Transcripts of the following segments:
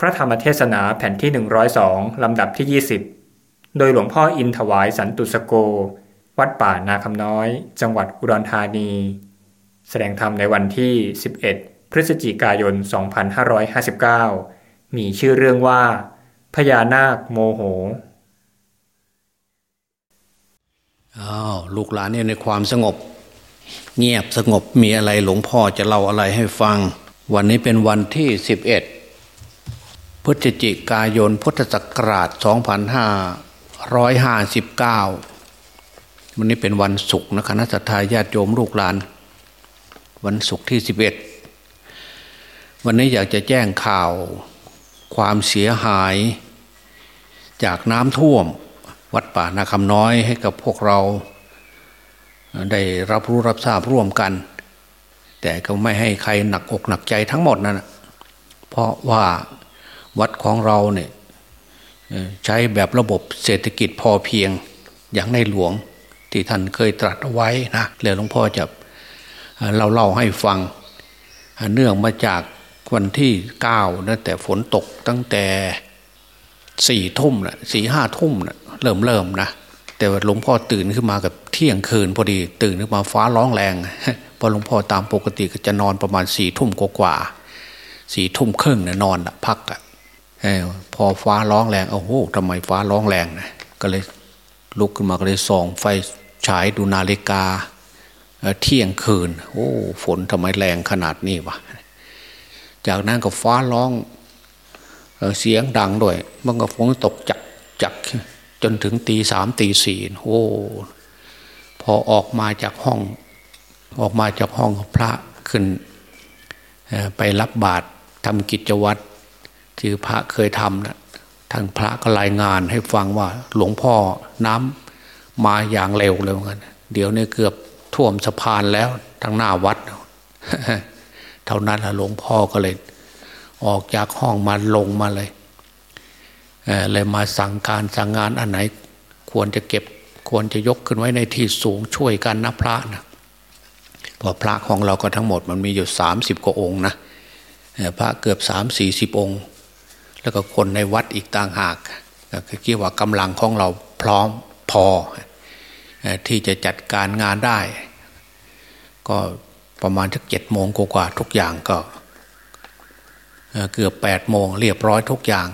พระธรรมเทศนาแผ่นที่ 102 ลำดับที่ 20 โดยหลวงพ่ออินถวายสันตุสโก วัดป่านาคำน้อย จังหวัดอุดรธานี แสดงธรรมในวันที่ 11 พฤศจิกายน 2559 มีชื่อเรื่องว่า พญานาคโมโหอ้าวลูกหลานเนี่ยในความสงบ เงียบสงบมีอะไรหลวงพ่อจะเล่าอะไรให้ฟัง วันนี้เป็นวันที่ 11 พฤศจิกายนพุทธศักราช 2559 วันนี้เป็นวันศุกร์นะคณะสัตยาญาติโยมลูกหลาน วันศุกร์ที่ 11 วันนี้อยากจะแจ้งข่าวความเสียหาย จากน้ำท่วมวัดป่านาคำน้อยให้กับพวกเรา ได้รับรู้รับทราบร่วมกัน แต่ก็ไม่ให้ใครหนักอกหนักใจทั้งหมดนั่นเพราะว่า วัดของเราเนี่ยใช้แบบระบบเศรษฐกิจพอเพียงอย่างในหลวงที่ท่านเคยตรัสเอาไว้นะเดี๋ยวหลวงพ่อจะเราเล่าให้ฟัง เนื่องมาจากวันที่เก้านะแต่ฝนตกตั้งแต่สี่ทุ่มนะสี่ห้าทุ่มนะเริ่มเริ่มนะแต่หลวงพ่อตื่นขึ้นมากับเที่ยงคืนพอดี ตื่นขึ้นมาฟ้าร้องแรงพอหลวงพ่อตามปกติก็จะนอนประมาณสี่ทุ่มกว่าสี่ทุ่มครึ่งนะนอนพักอะ พอฟ้าร้องแรงโอ้โหทำไมฟ้าร้องแรงนะก็เลยลุกขึ้นมาก็เลยส่องไฟฉายดูนาฬิกาเที่ยงคืน โอ้ฝนทำไมแรงขนาดนี้วะจากนั้นก็ฟ้าร้องเสียงดังด้วยมันก็ฝนตกจักจักจนถึงตีสามตีสี่โอ้พอออกมาจากห้อง ออกมาจากห้องพระขึ้นไปรับบาตรทำกิจวัตร ที่พระเคยทำนะท่านพระก็รายงานให้ฟังว่า หลวงพ่อน้ำมาอย่างเร็วเลยเหมือนกันเดี๋ยวนี้เกือบท่วมสะพานแล้วทางหน้าวัด เท่านั้นหลวงพ่อก็เลย ออกจากห้องมาลงมาเลยเเลยมาสั่งการสั่งงานอันไหน ควรจะเก็บควรจะยกขึ้นไว้ในที่สูงช่วยกันนะพระนะพอพระของเราก็ทั้งหมดมันมีอยู่สามสิบกว่าองค์นะพระเกือบสามสี่สิบองค์ แล้วก็คนในวัดอีกต่างหากก็คิดว่ากำลังของเราพร้อมพอที่จะจัดการงานได้ ก็ประมาณสักเจ็ดโมงกว่าทุกอย่างก็เกือบแปดโมงเรียบร้อยทุกอย่าง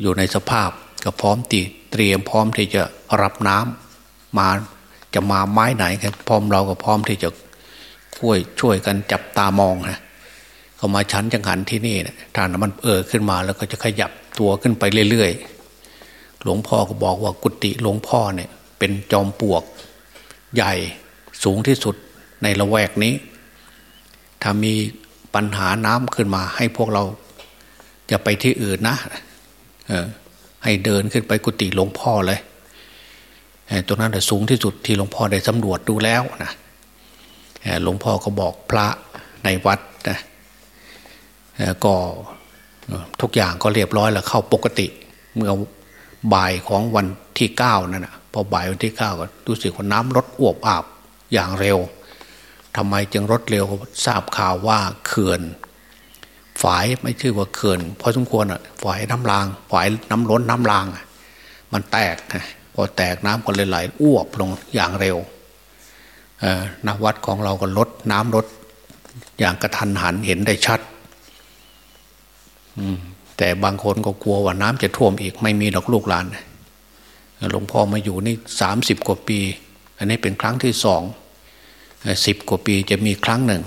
อยู่ในสภาพก็พร้อมตีเตรียมพร้อมที่จะรับน้ำมาจะมาไม้ไหนพร้อมเราก็พร้อมที่จะช่วยช่วยกันจับตามองนะ เขามาชั้นจังหันที่นี่นะถ้ามันเออขึ้นมาแล้วก็จะขยับตัวขึ้นไปเรื่อยๆ หลวงพ่อก็บอกว่ากุฏิหลวงพ่อเนี่ยเป็นจอมปลวกใหญ่สูงที่สุดในละแวกนี้ ถ้ามีปัญหาน้ำขึ้นมาให้พวกเราจะไปที่อื่นนะเออให้เดินขึ้นไปกุฏิหลวงพ่อเลยตรงนั้นสูงที่สุดที่หลวงพ่อได้สำรวจดูแล้วนะหลวงพ่อก็บอกพระในวัดนะ ก็ทุกอย่างก็เรียบร้อยแล้วเข้าปกติ เมื่อบ่ายของวันที่เก้านั่นนะพอบ่ายวันที่เก้าก็รู้สึกว่าน้ำลดอวบอาบอย่างเร็วทำไมจึงลดเร็วทราบข่าวว่าเขื่อนฝายไม่ชื่อว่าเขื่อนพอสมควรอะฝายน้ำรางฝายน้ำล้นน้ำรางมันแตกพอแตกน้ำก็เลยไหลอ้วบลงอย่างเร็วนักวัดของเราก็ลดน้ำลดอย่างกระทันหันเห็นได้ชัด แต่บางคนก็กลัวว่าน้ำจะท่วมอีกไม่มีดอกลูกหลานหลวงพ่อมาอยู่นี่สามสิบกว่าปี อันนี้เป็นครั้งที่สองสิบกว่าปีจะมีครั้งหนึ่ง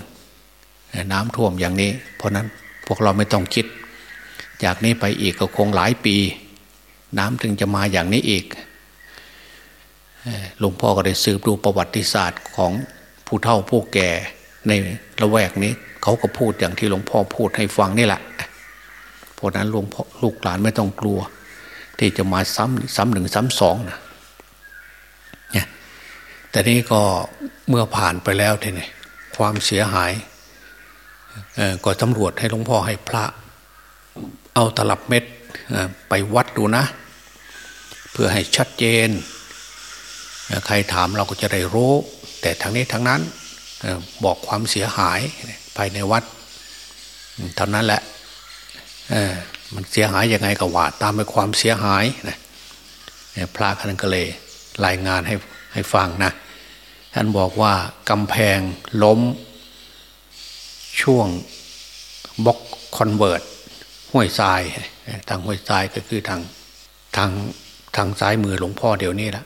น้ำท่วมอย่างนี้ เพราะนั้นพวกเราไม่ต้องคิด จากนี้ไปอีกก็คงหลายปี น้ำถึงจะมาอย่างนี้อีกหลวงพ่อก็ได้สืบดูประวัติศาสตร์ของผู้เฒ่าผู้แก่ในละแวกนี้ เขาก็พูดอย่างที่หลวงพ่อพูดให้ฟังนี่แหละ พราะนั้นหลวงพ่อลูกหลานไม่ต้องกลัว ที่จะมาซ้ำซ้ำหนึ่งซ้ำสองนะเนี่ยแต่นี้ก็เมื่อผ่านไปแล้วทีนี้ความเสียหายก็ตำรวจให้หลวงพ่อให้พระ เอาตลับเม็ดไปวัดดูนะ เพื่อให้ชัดเจน ใครถามเราก็จะได้รู้ แต่ทั้งนี้ทั้งนั้นบอกความเสียหายภายในวัดเท่านั้นแหละ มันเสียหายยังไงก็ว่าตามไปความเสียหายนะพระท่านก็เลยรายงานให้ให้ฟังนะท่านบอกว่ากำแพงล้ม ช่วงบล็อกคอนเวิร์ตห้วยทรายทางห้วยทรายก็คือทางทางทางซ้ายมือหลวงพ่อเดี๋ยวนี้แหละ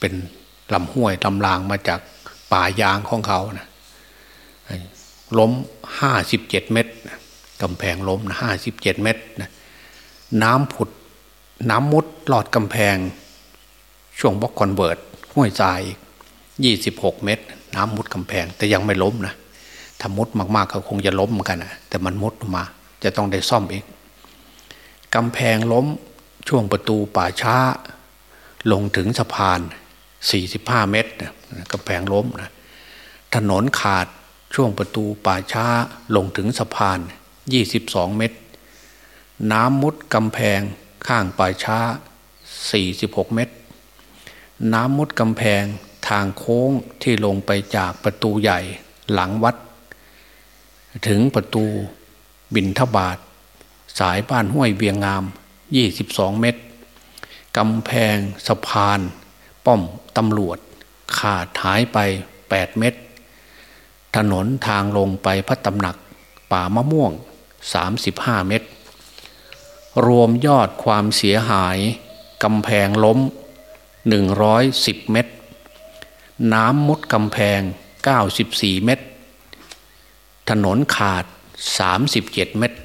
เป็นลำห้วยลำรางมาจากป่ายางของเขานะล้มห้าสิบเจ็ดเมตร กำแพงล้มห้าสิบเจ็ดเมตรนะน้ำผุดน้ำมุดหลอดกำแพง ช่วงบล็อกคอนเวิร์ตห้วยทรายยี่สิบหกเมตร น้ำมุดกำแพงแต่ยังไม่ล้มนะถ้ามุดมากๆก็คงจะล้มเหมือนกันนะแต่มันมุดมา จะต้องได้ซ่อมอีกกำแพงล้มช่วงประตูป่าช้า ลงถึงสะพาน 45 เมตรนะกำแพงล้มนะถนนขาดช่วงประตูป่าช้าลงถึงสะพาน 22เมตร น้ำมุดกำแพงข้างป่าช้า46เมตร น้ำมุดกำแพงทางโค้งที่ลงไปจากประตูใหญ่หลังวัด ถึงประตูบินทบาท สายบ้านห้วยเวียงงาม 22 เมตรกำแพงสะพาน ป้อมตำรวจ ขาดหายไป 8 เมตร ถนนทางลงไปพระตำหนัก ป่ามะม่วง 35 เมตร รวมยอดความเสียหายกำแพงล้ม 110 เมตร น้ำมุดกำแพง 94 เมตร ถนนขาด 37 เมตร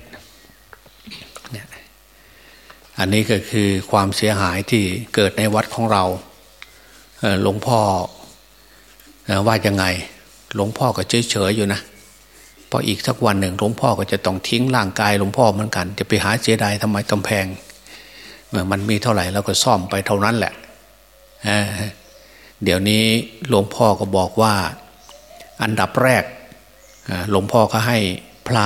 อันนี้ก็คือความเสียหายที่เกิดในวัดของเราหลวงพ่อว่ายังไง หลวงพ่อก็เฉยเฉยอยู่นะ พออีกสักวันหนึ่งหลวงพ่อก็จะต้องทิ้งร่างกายหลวงพ่อเหมือนกัน จะไปหาเสียดายทำไมกำแพงมันมีเท่าไหร่เราก็ซ่อมไปเท่านั้นแหละเดี๋ยวนี้หลวงพ่อก็บอกว่าอันดับแรกหลวงพ่อก็ให้พระ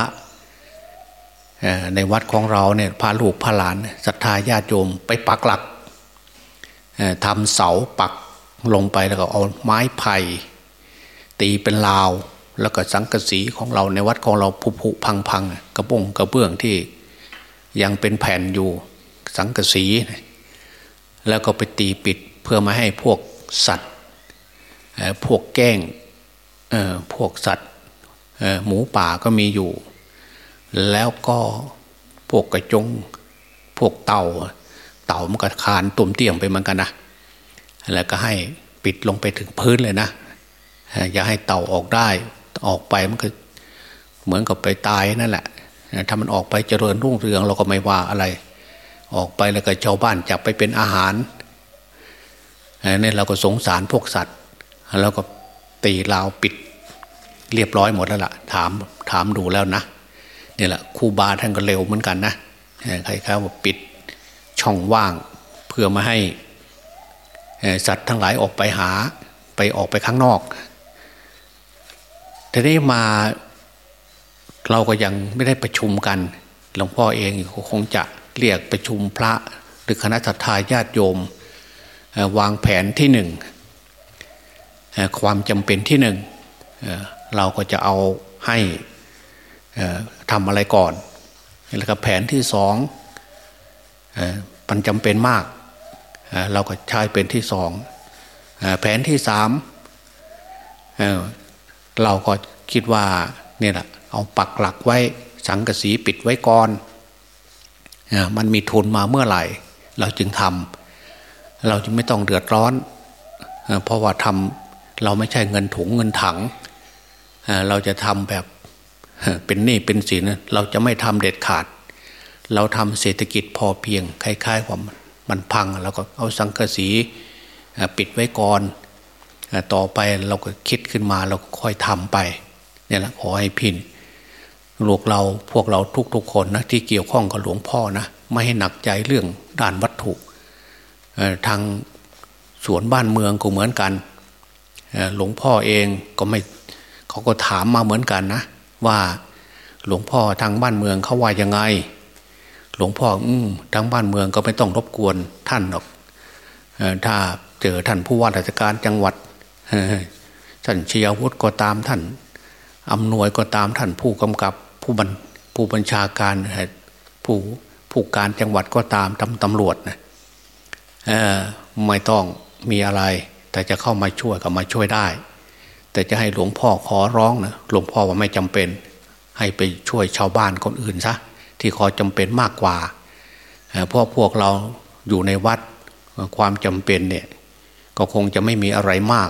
ในวัดของเราเนี่ยพาลูกพาหลานศรัทธาญาติโยมไปปักหลักทำเสาปักลงไปแล้วก็เอาไม้ไผ่ตีเป็นราว แล้วก็สังกะสีของเราในวัดของเราผุผุพังพังกระบงกระเบื้องที่ยังเป็นแผ่นอยู่สังกะสี แล้วก็ไปตีปิดเพื่อมาให้พวกสัตว์พวกแก้งพวกสัตว์หมูป่าก็มีอยู่ แล้วก็พวกกระจงพวกเต่า เต่ามันก็คานตุ่มเตี่ยมไปเหมือนกันนะแล้วก็ให้ปิดลงไปถึงพื้นเลยนะอย่าให้เต่าออกได้ ออกไปมันก็เหมือนกับไปตายนั่นแหละถ้ามันออกไปเจริญรุ่งเรืองเราก็ไม่ว่าอะไร ออกไปแล้วก็ชาวบ้านจับไปเป็นอาหารนี่เราก็สงสารพวกสัตว์แล้วก็ตีราวปิด เรียบร้อยหมดแล้วล่ะ ถามถามดูแล้วนะนี่แหละครูบาท่านก็เร็วเหมือนกันนะใครๆว่าปิดช่องว่างเพื่อมาให้สัตว์ทั้งหลายออกไปหาไปออกไปข้างนอก ทีนี้มาเราก็ยังไม่ได้ประชุมกัน หลวงพ่อเองคงจะเรียกประชุมพระหรือคณะทาญาติโยม วางแผนที่หนึ่งความจำเป็นที่หนึ่งเราก็จะเอาให้ทำอะไรก่อน แล้วก็แผนที่สองมันจำเป็นมาก เราก็ใช้เป็นที่สองแผนที่สาม เราก็คิดว่าเนี่ยแหละเอาปักหลักไว้สังกสีปิดไว้ก่อนมันมีทุนมาเมื่อไหร่ เราจึงทำเราจึงไม่ต้องเดือดร้อน เพราะว่าทำเราไม่ใช่เงินถุงเงินถัง เราจะทำแบบเป็นหนี้เป็นสินเราจะไม่ทำเด็ดขาด เราทำเศรษฐกิจพอเพียงคล้ายๆว่ามันพังเราก็เอาสังกะสีปิดไว้ก่อน ต่อไปเราก็คิดขึ้นมาเราก็ค่อยทำไปเนี่ยแหละขอให้พินลูกเราพวกเราทุกๆคนนะที่เกี่ยวข้องกับหลวงพ่อนะไม่ให้หนักใจเรื่องด้านวัตถุทางสวนบ้านเมืองก็เหมือนกันหลวงพ่อเองก็ไม่เขาก็ถามมาเหมือนกันนะ ว่าหลวงพ่อทางบ้านเมืองเขาว่ายังไง หลวงพ่ออืมทางบ้านเมืองก็ไม่ต้องรบกวนท่านหรอกถ้าเจอท่านผู้ว่าราชการจังหวัด ท่านเชียวุฒิก็ตามท่านอำนวยก็ตามท่านผู้กำกับผู้บัญผู้บัญชาการผู้ผู้การจังหวัดก็ตามตำตำรวจนะไม่ต้องมีอะไร แต่จะเข้ามาช่วยก็มาช่วยได้ แต่จะให้หลวงพ่อขอร้องนะหลวงพ่อว่าไม่จำเป็น ให้ไปช่วยชาวบ้านคนอื่นซะที่ขอจำเป็นมากกว่าเพราะพวกเราอยู่ในวัดความจำเป็นเนี่ยก็คงจะไม่มีอะไรมาก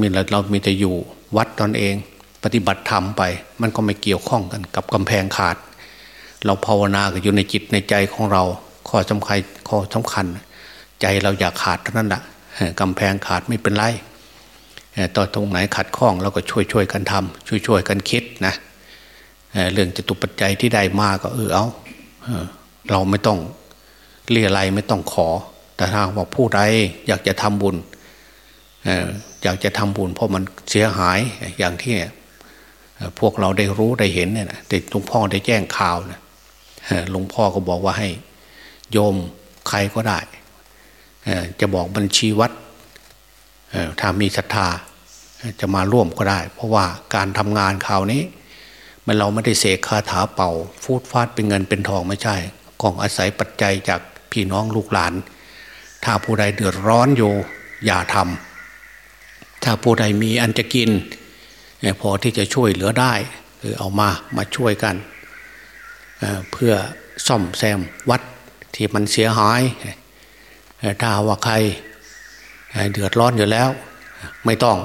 มีเรามีแต่อยู่วัดตนเอง ปฏิบัติธรรมไป มันก็ไม่เกี่ยวข้องกันกับกำแพงขาด เราภาวนาก็อยู่ในจิตในใจของเรา ข้อสำคัญข้อสำคัญ ใจเราอยากขาดเท่านั้นแหละกำแพงขาดไม่เป็นไรต่อตรงไหนขัดข้องเราก็ช่วยช่วยกันทำช่วยช่วยกันคิดนะเรื่องจตุปัจจัยที่ได้มาก็เออเอาเราไม่ต้องเรียอะไรไม่ต้องขอ แต่ถ้าบอกผู้ใดอยากจะทำบุญ อยากจะทำบุญเพราะมันเสียหายอย่างที่พวกเราได้รู้ได้เห็นเนี่ยแต่หลวงพ่อได้แจ้งข่าวนะหลวงพ่อก็บอกว่าให้โยมใครก็ได้จะบอกบัญชีวัดถ้ามีศรัทธาจะมาร่วมก็ได้ เพราะว่าการทำงานข่าวนี้ มันเราไม่ได้เสกคาถาเป่า ฟูดฟาดเป็นเงินเป็นทองไม่ใช่กองอาศัยปัจจัยจากพี่น้องลูกหลาน ถ้าผู้ใดเดือดร้อนอยู่อย่าทำ ถ้าผู้ใดมีอันจะกิน พอที่จะช่วยเหลือได้คือเอามามาช่วยกันเพื่อซ่อมแซมวัดที่มันเสียหาย ถ้าว่าใครเดือดร้อนอยู่แล้ว ไม่ต้อง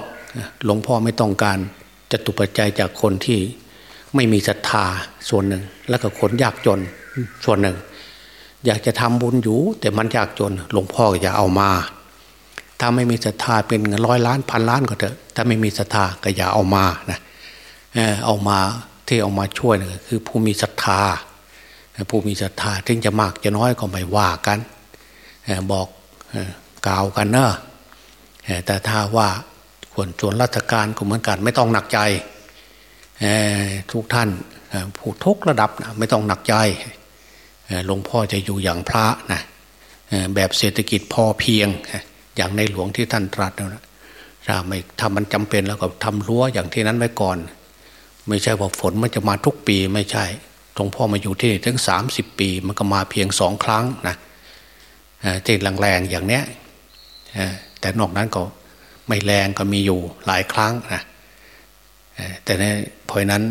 หลวงพ่อไม่ต้องการจะตุปัจจัยจากคนที่ไม่มีศรัทธาส่วนหนึ่ง แล้วก็คนยากจนส่วนหนึ่ง อยากจะทำบุญอยู่ แต่มันยากจนหลวงพ่ออย่าเอามา ถ้าไม่มีศรัทธาเป็นเงินร้อยล้านพันล้านก็เถอะถ้าไม่มีศรัทธาก็อย่าเอามานะเอามาที่เอามาช่วยนะคือผู้มีศรัทธาผู้มีศรัทธาถึงจะมากจะน้อยก็ไม่ว่ากันบอกกล่าวกันเนอะแต่ถ้าว่าควรชวนราชการก็เหมือนกัน ไม่ต้องหนักใจทุกท่านผู้ทุกระดับนะไม่ต้องหนักใจหลวงพ่อจะอยู่อย่างพระนะแบบเศรษฐกิจพอเพียง อย่างในหลวงที่ท่านตรัสนะถ้าไม่ทำมันจำเป็นแล้วก็ทำรั้วอย่างที่นั้นไว้ก่อน ไม่ใช่ว่าฝนมันจะมาทุกปีไม่ใช่หลวงพ่อมาอยู่ที่นี่ถึงสามสิบปี มันก็มาเพียงสองครั้งนะที่แรงๆอย่างเนี้ยแต่นอกนั้นก็ไม่แรงก็มีอยู่หลายครั้งนะแต่ในพอยนั้น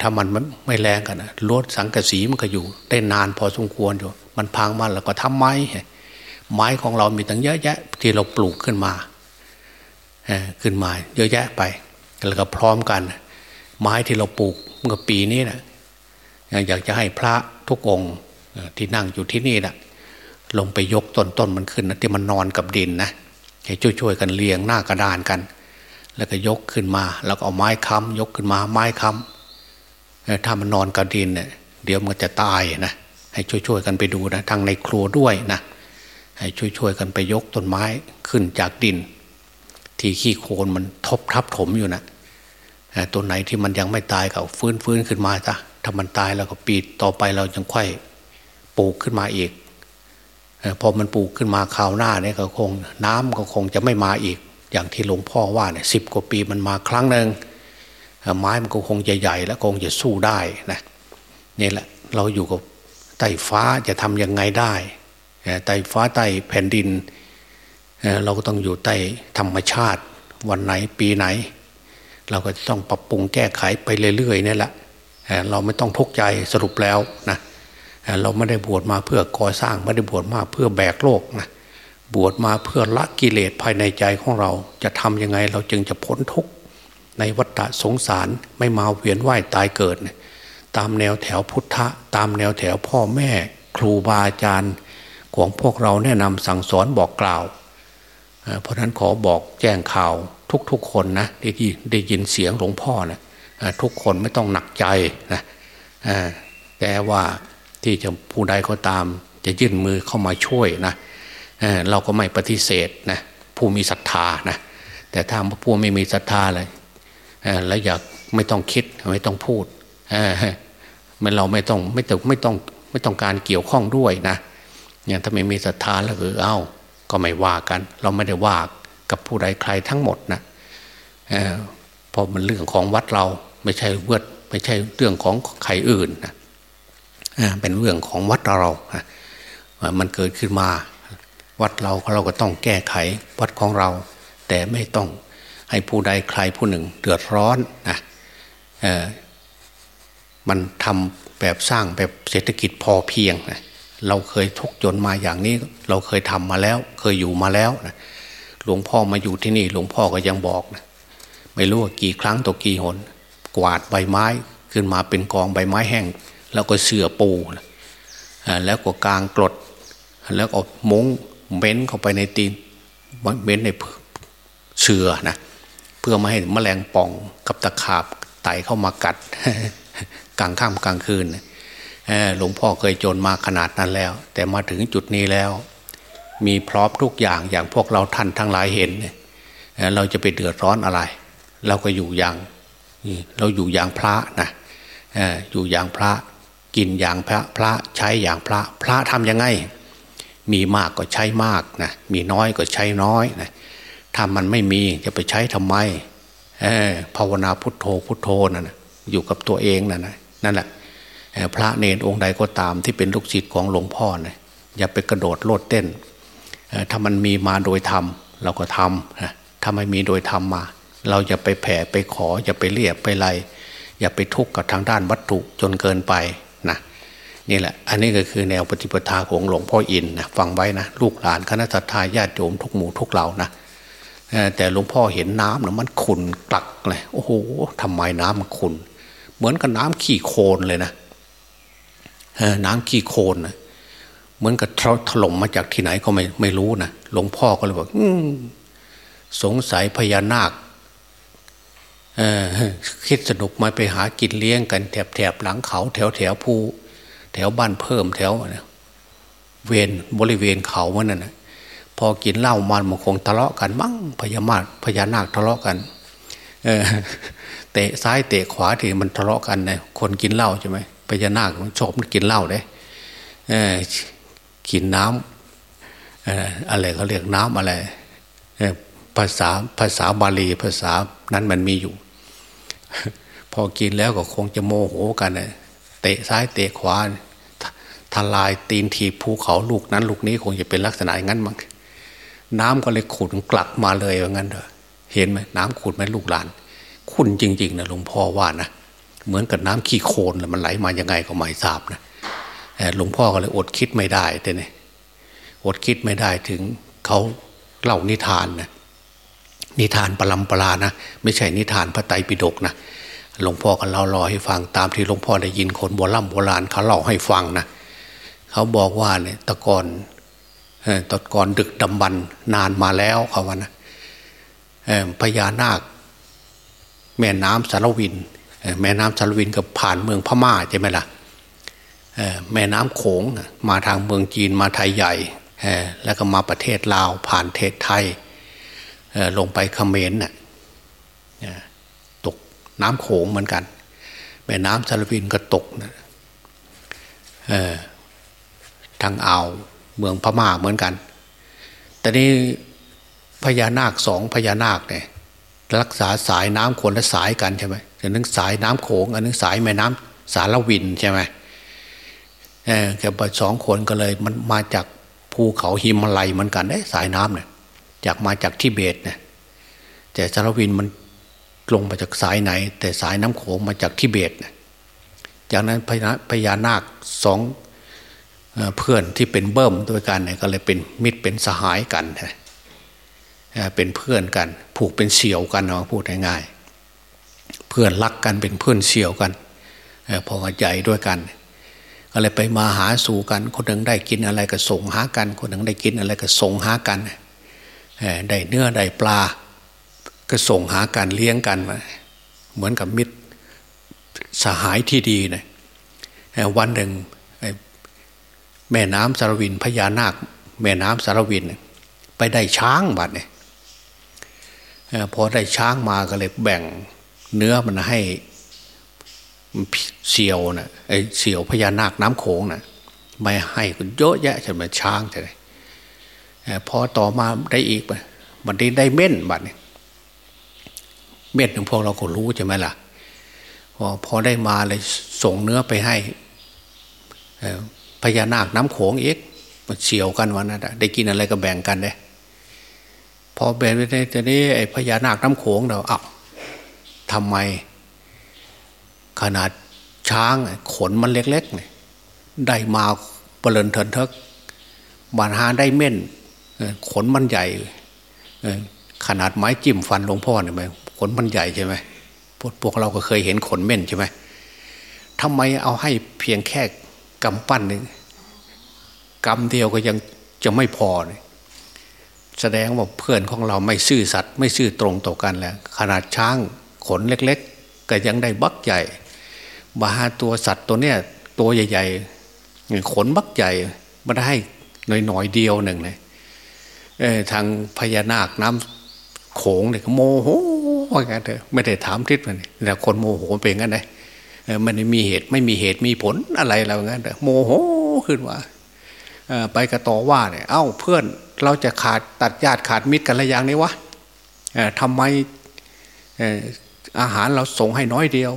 ถ้ามันไม่แรงกันนะรถสังกะสีมันก็อยู่ ได้นานพอสมควรอยู่ มันพังมาแล้วก็ทำไม้ ไม้ของเรามีตั้งเยอะแยะ ที่เราปลูกขึ้นมาขึ้นมา เยอะแยะไปแล้วก็พร้อมกัน ไม้ที่เราปลูกเมื่อปีนี้นะอยากจะให้พระทุกองค์ที่นั่งอยู่ที่นี่นะลงไปยกต้นต้นมันขึ้นนะที่มันนอนกับดินนะให้ช่วยๆกันเลียงหน้ากระดานกัน แล้วก็ยกขึ้นมา แล้วก็เอาไม้ค้ำยกขึ้นมาไม้ค้ำถ้ามันนอนกับดินเนี่ยเดี๋ยวมันจะตายนะให้ช่วยๆกันไปดูนะทางในครัวด้วยนะ ให้ช่วยๆกันไปยกต้นไม้ขึ้นจากดิน ที่ขี้โคลนมันทบทับถมอยู่นะตัวไหนที่มันยังไม่ตายก็ฟื้นฟื้นขึ้นมาจ้ะถ้ามันตายแล้วก็ปีต่อไปเรายังค่อยปลูกขึ้นมาอีกพอมันปลูกขึ้นมาคราวหน้าเนี่ยก็คง น้ำก็คงจะไม่มาอีก อย่างที่หลวงพ่อว่าเนี่ยสิบกว่าปีมันมาครั้งหนึ่งไม้มันก็คงใหญ่ๆแล้วคงจะสู้ได้นะนี่แหละเราอยู่กับใต้ฟ้าจะทำยังไงได้ ใต้ฟ้าใต้แผ่นดิน เราก็ต้องอยู่ใต้ธรรมชาติ วันไหนปีไหน เราก็ต้องปรับปรุงแก้ไขไปเรื่อยๆนี่แหละเราไม่ต้องทุกข์ใจสรุปแล้วนะเราไม่ได้บวชมาเพื่อก่อสร้างไม่ได้บวชมาเพื่อแบกโลกนะบวชมาเพื่อละกิเลสภายในใจของเรา จะทำยังไงเราจึงจะพ้นทุกข์ในวัฏสงสารไม่มาเวียนว่ายตายเกิด ตามแนวแถวพุทธะ ตามแนวแถวพ่อแม่ ครูบาอาจารย์ ของพวกเราแนะนำสั่งสอนบอกกล่าว เพราะนั้นขอบอกแจ้งข่าวทุกๆคนนะได้ได้ยินเสียงหลวงพ่อนะทุกคนไม่ต้องหนักใจนะแต่ว่าที่จะผู้ใดก็ตาม จะยื่นมือเข้ามาช่วยนะเเราก็ไม่ปฏิเสธนะผู้มีศรัทธานะแต่ถ้าผู้ไม่มีศรัทธาเลยแล้วอยากไม่ต้องคิดไม่ต้องพูดมันเราไม่ต้องไม่ต้องไม่ต้องไม่ต้องการเกี่ยวข้องด้วยนะ อย่างถ้าไม่มีศรัทธาแล้วคือเอ้าก็ไม่ว่ากัน เราไม่ได้ว่ากับผู้ใดใครทั้งหมดนะเพราะมันเรื่องของวัดเราไม่ใช่เวทไม่ใช่เรื่องของใครอื่นนะเป็นเรื่องของวัดเรามันเกิดขึ้นมา วัดเราเราก็ต้องแก้ไขวัดของเรา แต่ไม่ต้องให้ผู้ใดใครผู้หนึ่งเดือดร้อนนะมันทำแบบสร้างแบบเศรษฐกิจพอเพียงนะ เราเคยทุกจนมาอย่างนี้ เราเคยทำมาแล้ว เคยอยู่มาแล้วนะหลวงพ่อมาอยู่ที่นี่ หลวงพ่อก็ยังบอกนะไม่รู้ว่ากี่ครั้งต่อกี่หน กวาดใบไม้ขึ้นมาเป็นกองใบไม้แห้ง แล้วก็เสื่อปูแล้วก็กลางกรด แล้วก็มุ้งเม้นเข้าไปในตีนเม้นในเสื่อนะเพื่อไม่ให้แมลงป่องกับตะขาบไต่เข้ามากัดกลางค่ำกลางคืน หลวงพ่อเคยจนมาขนาดนั้นแล้ว แต่มาถึงจุดนี้แล้ว มีพร้อมทุกอย่างอย่างพวกเราท่านทั้งหลายเห็น เราจะไปเดือดร้อนอะไร เราก็อยู่อย่างเราอยู่อย่างพระนะอยู่อย่างพระกินอย่างพระพระใช้อย่างพระพระทำยังไง มีมากก็ใช้มากนะมีน้อยก็ใช้น้อยนะถ้ามันไม่มีจะไปใช้ทำไมภาวนาพุทโธพุทโธนั่นอยู่กับตัวเองนั่นนะนั่นแหละ พระเนรองค์ใดก็ตามที่เป็นลูกศิษย์ของหลวงพ่อนะอย่าไปกระโดดโลดเต้น ถ้ามันมีมาโดยธรรมเราก็ทำถ้าไม่มีโดยธรรมมา เราอย่าไปแผ่ไปขอ อย่าไปเรียกไปไล่อย่าไปทุกข์กับทางด้านวัตถุจนเกินไปนะนี่แหละ อันนี้ก็คือแนวปฏิปทาของหลวงพ่ออินนะฟังไว้นะลูกหลานคณะสัตยาญาติโยมทุกหมู่ทุกเหล่านะแต่หลวงพ่อเห็นน้ำนะมันขุนกลักเลยโอ้โหทำไมน้ำมันขุนเหมือนกับน้ำขี้โคลนเลยนะ น้ำขี้โคลนนะเหมือนกับถล่มมาจากที่ไหนก็ไม่ไม่รู้นะหลวงพ่อก็เลยบอกสงสัยพญานาคคิดสนุกมาไปหากินเลี้ยงกันแถบแถบหลังเขาแถวแถวภูแถวบ้านเพิ่มแถวเวนบริเวณเขามันนั่นนะพอกินเหล้ามันมันคงทะเลาะกันมั้งพญามาพญานาคทะเลาะกันเตะซ้ายเตะขวาที่มันทะเลาะกันเนี่ยคนกินเหล้าใช่ไหม พญานาคมันชอบมันกินเหล้าเลยกินน้ำอะไรเขาเรียกน้ำอะไรภาษาภาษาบาลีภาษานั้นมันมีอยู่ พอกินแล้วก็คงจะโมโหกันเตะซ้ายเตะขวาทลายตีนทีภูเขาลูกนั้น ลูกนี้คงจะเป็นลักษณะอย่างนั้นมั้งน้ำก็เลยขุดกลักมาเลยว่างั้นเถอะเห็นไหมน้ำขุดไหมลูกหลานขุนจริง ๆนะหลวงพ่อว่านะ เหมือนกับน้ำขี้โคลนมันไหลมายังไงก็ไม่ทราบนะหลวงพ่อก็เลยอดคิดไม่ได้แต่เนี่ยอดคิดไม่ได้ถึงเขาเล่านิทานนะนิทานปรำปรานะไม่ใช่นิทานพระไตรปิฎกนะหลวงพ่อก็เล่ารอให้ฟังตามที่หลวงพ่อได้ยินคนโบราณโบราณเขาเล่าให้ฟังนะเขาบอกว่าเนี่ยตะกอนตะกอนดึกดำบรรนานมาแล้วเขาว่านะพญานาค แม่น้ำสารวิน แม่น้ำสารวินกับผ่านเมืองพม่าใช่ไหมล่ะแม่น้ำโขงมาทางเมืองจีนมาไทยใหญ่แล้วก็มาประเทศลาวผ่านเทศไทยลงไปเขมรน่ะตกน้ำโขงเหมือนกัน แม่น้ำสารวินก็ตกนะทางอ่าวเมืองพม่าเหมือนกัน แต่นี้พญานาคสองพญานาคเนี่ยรักษาสายน้ำคนละสายกันใช่ไหม อันนึงสายน้ำโขงอันนึงสายแม่น้ำสารวินใช่ไหมเออแค่สองคนก็เลยมันมาจากภูเขาหิมาลัยเหมือนกันได้สายน้ำเนี่ยจากมาจากทิเบตเนี่ยแต่สารวินมันลงมาจากสายไหน แต่สายน้ำโขงมาจากทิเบตเนี่ยจากนั้นพญานาคสองเพื่อนที่เป็นเบิ่มด้วยกันเนี่ยก็เลยเป็นมิตรเป็นสหายกันเป็นเพื่อนกัน ผูกเป็นเสี่ยวกันเนาะพูดง่ายๆ พื่อนรักกันเป็นเพื่อนเสี่ยวกันพอใจด้วยกันก็เลยไปมาหาสู่กัน คนหนึ่งได้กินอะไรก็ส่งหากัน คนหนึ่งได้กินอะไรก็ส่งหากันได้เนื้อได้ปลา ก็ส่งหากันเลี้ยงกัน เหมือนกับมิตรสหายที่ดีนะวันหนึ่งแม่น้ำสารวินพญานาค แม่น้ำสารวิน ไปได้ช้างบัดเนี่ยพอได้ช้างมาก็เลยแบ่ง เนื้อมันให้เสียวนะไอเสียวพญานาคน้ำโขงนะไม่ให้เยอะแยะจนมาช้างเลยพอต่อมาได้อีกบัดนี้ได้เม่นบัดเนี่ยเม่นของพวกเราก็รู้ใช่ไหมล่ะพอพอได้มาเลยส่งเนื้อไปให้พญานาคน้ำโขงอีกมันเฉียวกันวันนั้นได้กินอะไรก็แบ่งกันเลยพอแบ่งไปในตอนนี้ไอ้พญานาคน้ำโขงเราเอ้า ทำไม ขนาดช้างขนมันเล็กๆเนี่ยได้มาเปลินเถินเทกบานหาได้เม่นขนมันใหญ่ขนาดไม้จิ้มฟันหลวงพ่อเนี่ยไหมขนมันใหญ่ใช่ไหมพวกพวกเราก็เคยเห็นขนเม่นใช่ไหมทำไมเอาให้เพียงแค่กำปั้นหนึ่งกำเดียวก็ยังจะไม่พอเนี่ยแสดงว่าเพื่อนของเราไม่ซื่อสัตย์ไม่ซื่อตรงต่อกันแล้วขนาดช้าง ขนเล็กๆ ก็ยังได้บักใหญ่บาตัวสัตว์ตัวเนี้ยตัวใหญ่ๆขนบักใหญ่มาได้หน่อยๆเดียวหนึ่งเลยทางพญานาคน้ำโขงเนี่ยโมโหว่างั้นเถอะไม่ได้ถามทิศมันแต่คนโมโหเป็นงั้นเลยมันไม่มีเหตุไม่มีเหตุมีผลอะไรแล้วงั้นเถอะโมโหขึ้นว่าไปกระต่อว่าเนี่ยเอ้าเพื่อนเราจะขาดตัดญาติขาดมิตรกันอะไรอย่างนี้วะทำไม อาหารเราส่งให้น้อยเดียว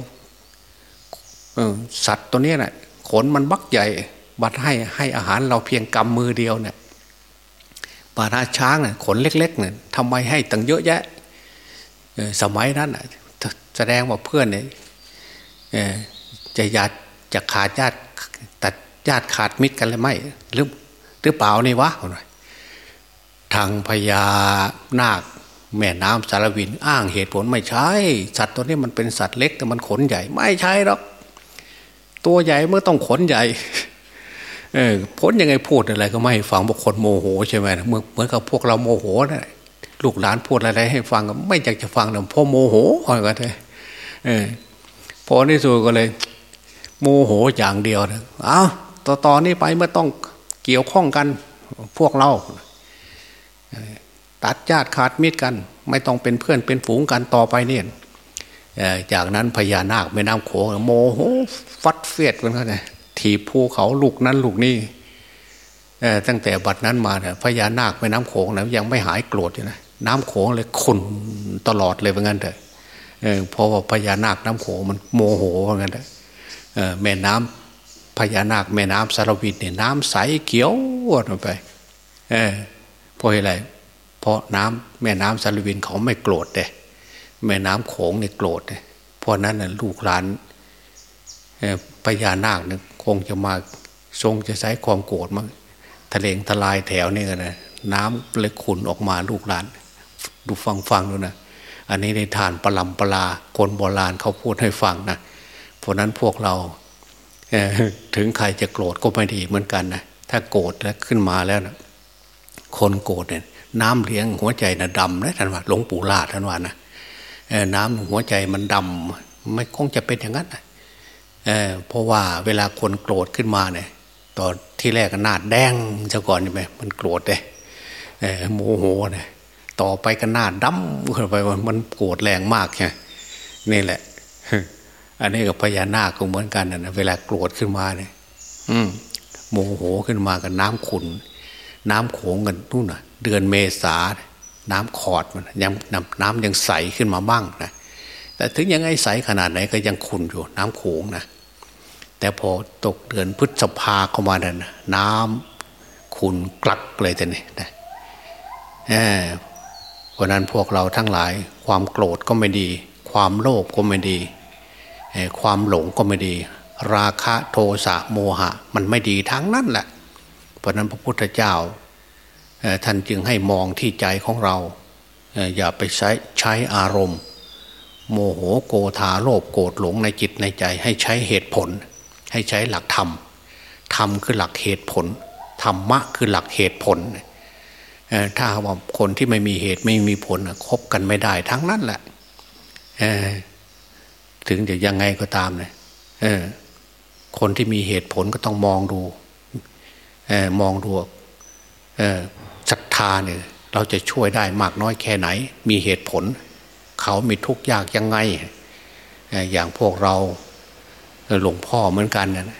สัตว์ตัวนี้นะ่ะขนมันบักใหญ่บัดให้ให้อาหารเราเพียงกำมือเดียวเนี่ยปาราช้างนี่ยขนเล็กๆเนี่ยทำไมให้ตั้งเยอะแยะสมัยนั้นนะแสดงว่าเพื่อนเนี่ยจะญาติจะขาดญาติตัดญาติขาดมิตรกันเลยไหมหรือหรือเปล่านี่วะทางพญานาค แม่น้ำสารวินอ้างเหตุผลไม่ใช่ สัตว์ตัวนี้มันเป็นสัตว์เล็กแต่มันขนใหญ่ ไม่ใช่หรอก ตัวใหญ่เมื่อต้องขนใหญ่ เออพ้นยังไงพูดอะไรก็ไม่ฟังบุคคลโมโหใช่ไหมเมื่อเหมือนกับพวกเราโมโหนะลูกหลานพูดอะไรให้ฟังก็ไม่อยากจะฟังนะพ่อโมโหอะไรก็ได้เออพอที่สุดก็เลย โมโหอย่างเดียวนะอ้าวต่อตอนนี้ไปเมื่อต้องเกี่ยวข้องกันพวกเรา ตัดญาติขาดมิตรกัน ไม่ต้องเป็นเพื่อนเป็นฝูงกันต่อไปเนี่ยจากนั้นพญานาคแม่น้ำโขงโมโหฟัดเฟียดกันเขาเนี่ยถีบภูเขาลูกนั้นลูกนี้ตั้งแต่บัดนั้นมาเนี่ยพญานาคแม่น้ำโขงนะยังไม่หายโกรธอยู่นะน้ำโขงเลยขุนตลอดเลยเหมือนกันเถอะเพราะว่าพญานาคน้ำโขงมันโมโหเหมือนกันเถอะแม่น้ำพญานาคแม่น้ำสารวินเนี่ยน้ำใสเขียวลงไปเพราะอะไร เพราะน้ำแม่น้ำสารวินเขาไม่โกรธเลยแม่น้ำโขงเนี่ยโกรธเนี่ยเพราะนั้นน่ะลูกหลานพญานาคเนี่ยคงจะมาทรงจะใช้ความโกรธมั้งทะเลงทลายแถวนี่กันนะน้ำเลยขุนออกมาลูกหลาน ดูฟังฟังดูนะอันนี้ในทานปลำปลาคนโบราณเขาพูดให้ฟังนะเพราะนั้นพวกเราถึงใครจะโกรธก็ไม่ดีเหมือนกันนะถ้าโกรธแล้วขึ้นมาแล้วนะคนโกรธเนี่ย น้ำเลี้ยงหัวใจนะดำนะท่านว่าหลวงปู่ลาท่านว่านะน้ำหัวใจมันดำไม่คงจะเป็นอย่างนั้นเเพราะว่าเวลาคนโกรธขึ้นมาเนี่ยตอนที่แรกหน้าแดงจะก่อนใช่ไหมมันโกรธเลยโมโหเนี่ยต่อไปก็หน้าดำขึ้นไปมันโกรธแรงมากไงนี่แหละอันนี้กับพญานาคก็เหมือนกันนะเวลาโกรธขึ้นมาเนี่ยอืมโมโหขึ้นมากับน้ำขุนน้ำโขงกันนู่นน่ะ เดือนเมษาน้ำขอดมันยังน้ำยังใสขึ้นมาบ้างนะแต่ถึงยังไงใสขนาดไหนก็ยังขุ่นอยู่น้ำโขงนะแต่พอตกเดือนพฤษภาเข้ามาเนี่ยน้ำขุ่นกลักเลยแต่นี่นะเพราะนั้นพวกเราทั้งหลายความโกรธก็ไม่ดี ความโลภก็ไม่ดี ความหลงก็ไม่ดี ราคะโทสะโมหะ มันไม่ดีทั้งนั้นแหละ เพราะนั้นพระพุทธเจ้า ท่านจึงให้มองที่ใจของเรา อย่าไปใช้ใช้อารมณ์ โมโหโกธาโลภโกรธหลงในจิตในใจ ให้ใช้เหตุผล ให้ใช้หลักธรรมธรรมคือหลักเหตุผลธรรมะคือหลักเหตุผลถ้าว่าคนที่ไม่มีเหตุไม่มีผลคบกันไม่ได้ทั้งนั้นแหละถึงจะยังไงก็ตามเลยคนที่มีเหตุผลก็ต้องมองดูมองดู ศรัทธาเนี่ยเราจะช่วยได้มากน้อยแค่ไหน มีเหตุผล เขามีทุกข์ยากยังไง อย่างพวกเราหลวงพ่อเหมือนกันนะ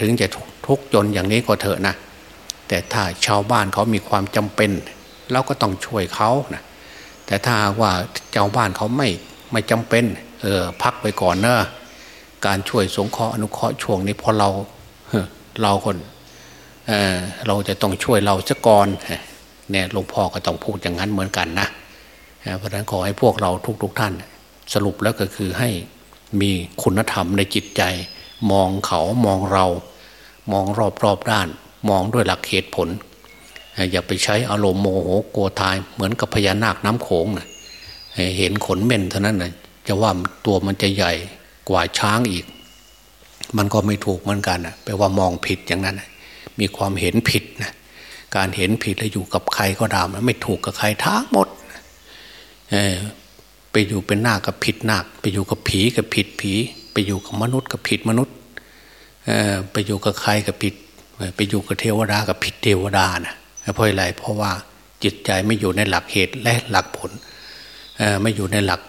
ถึงจะทุกข์จนอย่างนี้ก็เถอะนะ แต่ถ้าชาวบ้านเขามีความจำเป็นเราก็ต้องช่วยเขานะแต่ถ้าว่าชาวบ้านเขาไม่ไม่จำเป็นเออพักไปก่อนเนอะการช่วยสงเคราะห์อนุเคราะห์ช่วงนี้พอเราเราคน เราจะต้องช่วยเราซะก่อนเนี่ยหลวงพ่อก็ต้องพูดอย่างนั้นเหมือนกันนะเพราะฉะนั้นขอให้พวกเราทุกๆทท่าน สรุปแล้วก็คือให้มีคุณธรรมในจิตใจ มองเขามองเรา มองรอบๆด้าน มองด้วยหลักเหตุผล อย่าไปใช้อารมณ์โมโหโกทายเหมือนกับพญานาคน้ำโขงนะเห็นขนเม่นเท่านั้นนะจะว่าตัวมันจะใหญ่กว่าช้างอีก มันก็ไม่ถูกเหมือนกันนะแปลว่ามองผิดอย่างนั้น มีความเห็นผิดนะการเห็นผิดแล้วอยู่กับใครก็ดามไม่ถูกกับใครทั้งหมดไปอยู่เป็นหน้ากับผิดหน้าไปอยู่กับผีกับผิดผี ไปอยู่กับมนุษย์กับผิดมนุษย์ไปอยู่กับใครกับผิด ไปอยู่กับเทวดากับผิดเทวดานะเพราะอะไรเพราะว่าจิตใจไม่อยู่ในหลักเหตุและหลักผลไม่อยู่ในหลัก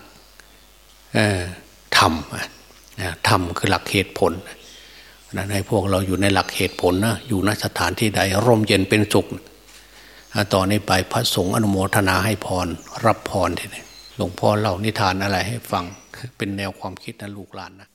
ธรรมธรรมคือหลักเหตุผล นะให้พวกเราอยู่ในหลักเหตุผลนะอยู่ณสถานที่ใดร่มเย็นเป็นสุขต่อนนี้ไปพระสงฆ์อนุโมทนาให้พร รับพรทีนี้หลวงพ่อเล่านิทานอะไรให้ฟังเป็นแนวความคิดนะลูกหลานนะ